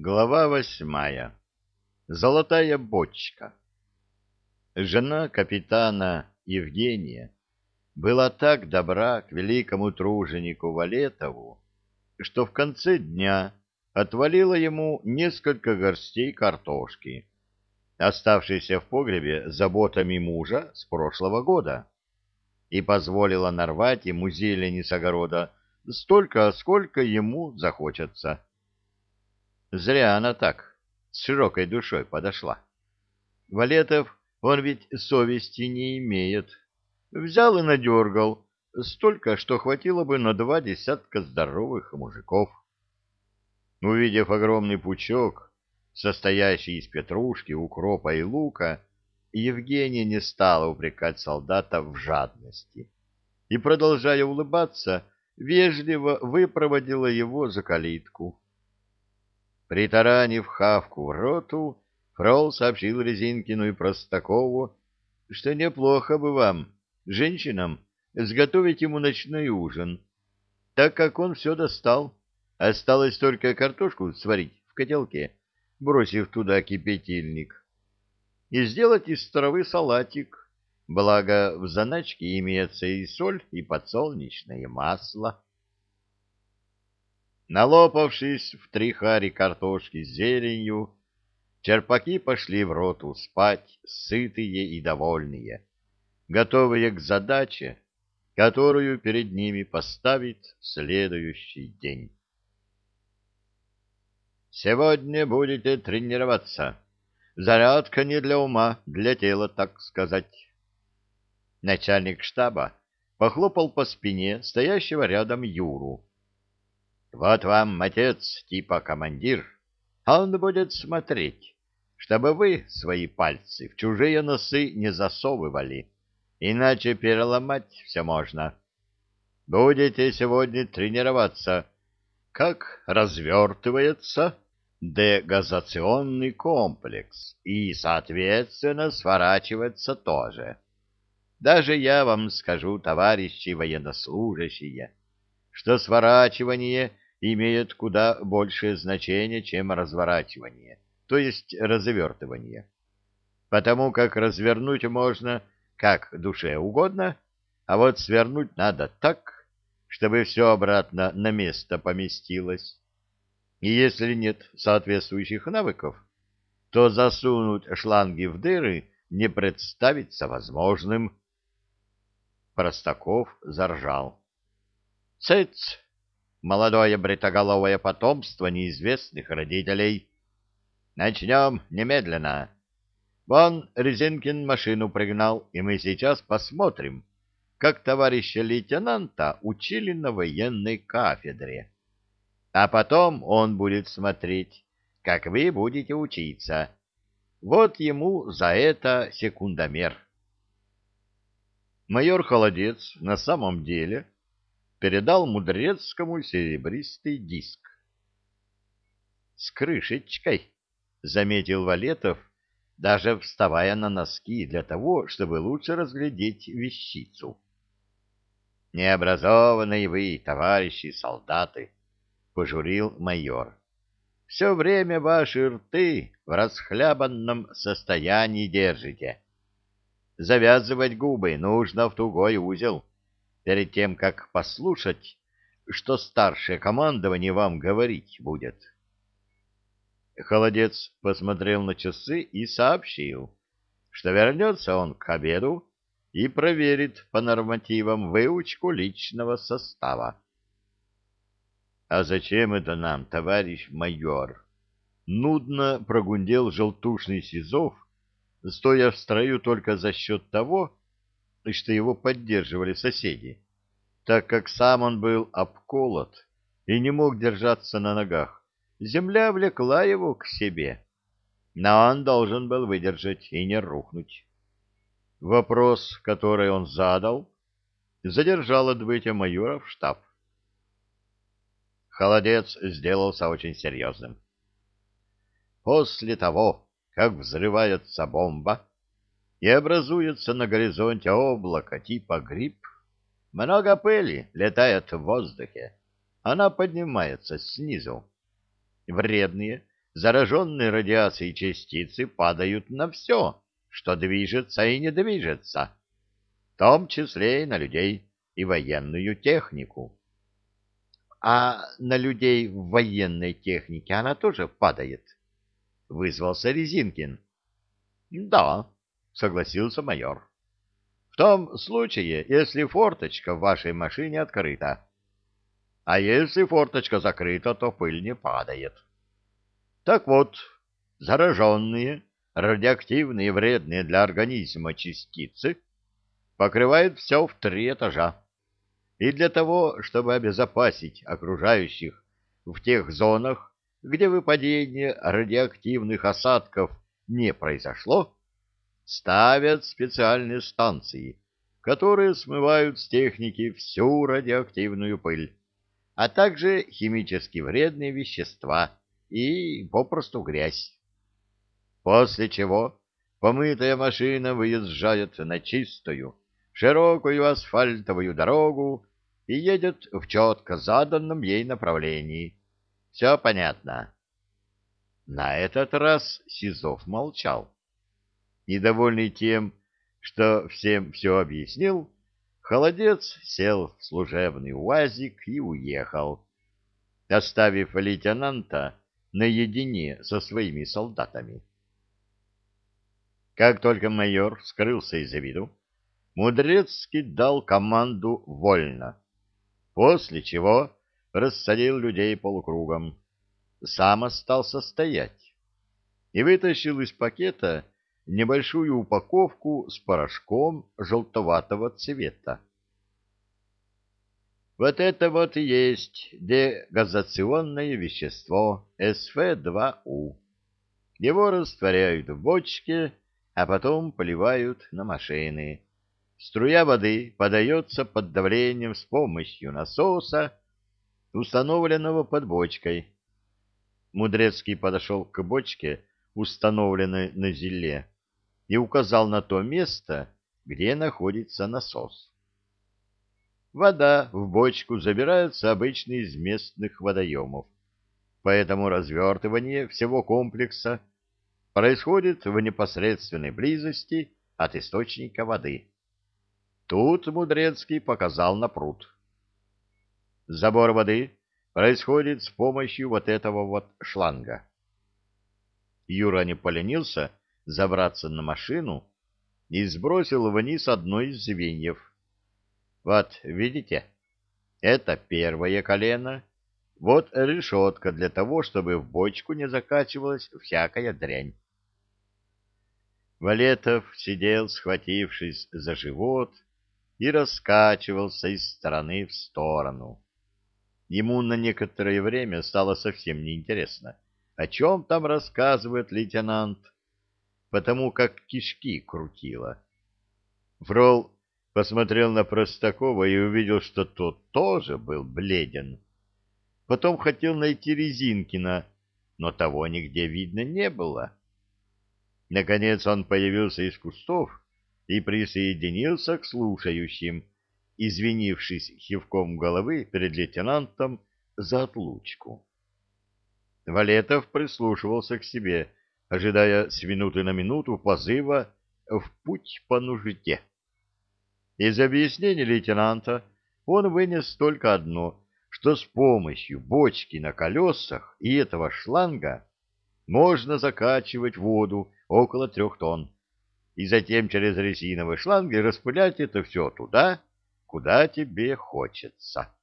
Глава восьмая. Золотая бочка. Жена капитана Евгения была так добра к великому труженику Валетову, что в конце дня отвалила ему несколько горстей картошки, оставшейся в погребе заботами мужа с прошлого года, и позволила нарвать ему зелени с огорода столько, сколько ему захочется. Зря она так, с широкой душой подошла. Валетов, он ведь совести не имеет. Взял и надергал столько, что хватило бы на два десятка здоровых мужиков. Увидев огромный пучок, состоящий из петрушки, укропа и лука, Евгения не стала упрекать солдата в жадности и, продолжая улыбаться, вежливо выпроводила его за калитку. Притаранив хавку в роту, Фрол сообщил Резинкину и Простакову, что неплохо бы вам, женщинам, сготовить ему ночной ужин, так как он все достал. Осталось только картошку сварить в котелке, бросив туда кипятильник, и сделать из травы салатик, благо в заначке имеется и соль, и подсолнечное масло. Налопавшись в три хари картошки с зеленью, черпаки пошли в роту спать, сытые и довольные, готовые к задаче, которую перед ними поставит следующий день. «Сегодня будете тренироваться. Зарядка не для ума, для тела, так сказать». Начальник штаба похлопал по спине стоящего рядом Юру, вот вам отец типа командир, он будет смотреть, чтобы вы свои пальцы в чужие носы не засовывали, иначе переломать все можно. Будете сегодня тренироваться, как развертывается дегазационный комплекс и, соответственно, сворачивается тоже. Даже я вам скажу, товарищи военнослужащие, что сворачивание имеет куда большее значение, чем разворачивание, то есть развертывание. Потому как развернуть можно как душе угодно, а вот свернуть надо так, чтобы все обратно на место поместилось. И если нет соответствующих навыков, то засунуть шланги в дыры не представится возможным. Простаков заржал. Цыц! Молодое бритоголовое потомство неизвестных родителей. Начнем немедленно. Вон Резинкин машину пригнал, и мы сейчас посмотрим, как товарища лейтенанта учили на военной кафедре. А потом он будет смотреть, как вы будете учиться. Вот ему за это секундомер. Майор Холодец на самом деле передал Мудрецкому серебристый диск. «С крышечкой», — заметил Валетов, даже вставая на носки для того, чтобы лучше разглядеть вещицу. «Необразованные вы, товарищи солдаты», — пожурил майор. «Все время ваши рты в расхлябанном состоянии держите. Завязывать губы нужно в тугой узел» перед тем, как послушать, что старшее командование вам говорить будет. Холодец посмотрел на часы и сообщил, что вернется он к обеду и проверит по нормативам выучку личного состава. — А зачем это нам, товарищ майор? Нудно прогундел желтушный Сизов, стоя в строю только за счет того, что его поддерживали соседи, так как сам он был обколот и не мог держаться на ногах. Земля влекла его к себе, но он должен был выдержать и не рухнуть. Вопрос, который он задал, задержал отбытие майора в штаб. Холодец сделался очень серьезным. После того, как взрывается бомба, и образуется на горизонте облако типа гриб. Много пыли летает в воздухе. Она поднимается снизу. Вредные, зараженные радиацией частицы падают на все, что движется и не движется, в том числе и на людей и военную технику. А на людей в военной технике она тоже падает? — вызвался Резинкин. — Да, — согласился майор. — В том случае, если форточка в вашей машине открыта. А если форточка закрыта, то пыль не падает. Так вот, зараженные, радиоактивные, вредные для организма частицы покрывают все в три этажа. И для того, чтобы обезопасить окружающих в тех зонах, где выпадение радиоактивных осадков не произошло, ставят специальные станции, которые смывают с техники всю радиоактивную пыль, а также химически вредные вещества и попросту грязь. После чего помытая машина выезжает на чистую, широкую асфальтовую дорогу и едет в четко заданном ей направлении. Все понятно. На этот раз Сизов молчал. Недовольный тем, что всем все объяснил, холодец сел в служебный уазик и уехал, оставив лейтенанта наедине со своими солдатами. Как только майор скрылся из виду, Мудрецкий дал команду «Вольно», после чего рассадил людей полукругом, сам остался стоять и вытащил из пакета небольшую упаковку с порошком желтоватого цвета. Вот это вот и есть дегазационное вещество СФ2У. Его растворяют в бочке, а потом поливают на машины. Струя воды подается под давлением с помощью насоса, установленного под бочкой. Мудрецкий подошел к бочке, установленной на зеле, и указал на то место, где находится насос. Вода в бочку забирается обычно из местных водоемов, поэтому развертывание всего комплекса происходит в непосредственной близости от источника воды. Тут Мудрецкий показал на пруд. Забор воды происходит с помощью вот этого вот шланга. Юра не поленился забраться на машину и сбросил вниз одно из звеньев. Вот, видите, это первое колено, вот решетка для того, чтобы в бочку не закачивалась всякая дрянь. Валетов сидел, схватившись за живот, и раскачивался из стороны в сторону. Ему на некоторое время стало совсем неинтересно, о чем там рассказывает лейтенант, потому как кишки крутило. Фрол посмотрел на Простакова и увидел, что тот тоже был бледен. Потом хотел найти Резинкина, но того нигде видно не было. Наконец он появился из кустов и присоединился к слушающим, извинившись хивком головы перед лейтенантом за отлучку. Валетов прислушивался к себе, ожидая с минуты на минуту позыва в путь по нужде. Из объяснений лейтенанта он вынес только одно, что с помощью бочки на колесах и этого шланга можно закачивать воду около трех тонн и затем через резиновые шланги распылять это все туда, куда тебе хочется.